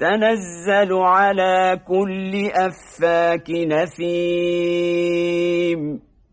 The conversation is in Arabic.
تنزل على كل أفاك نفير.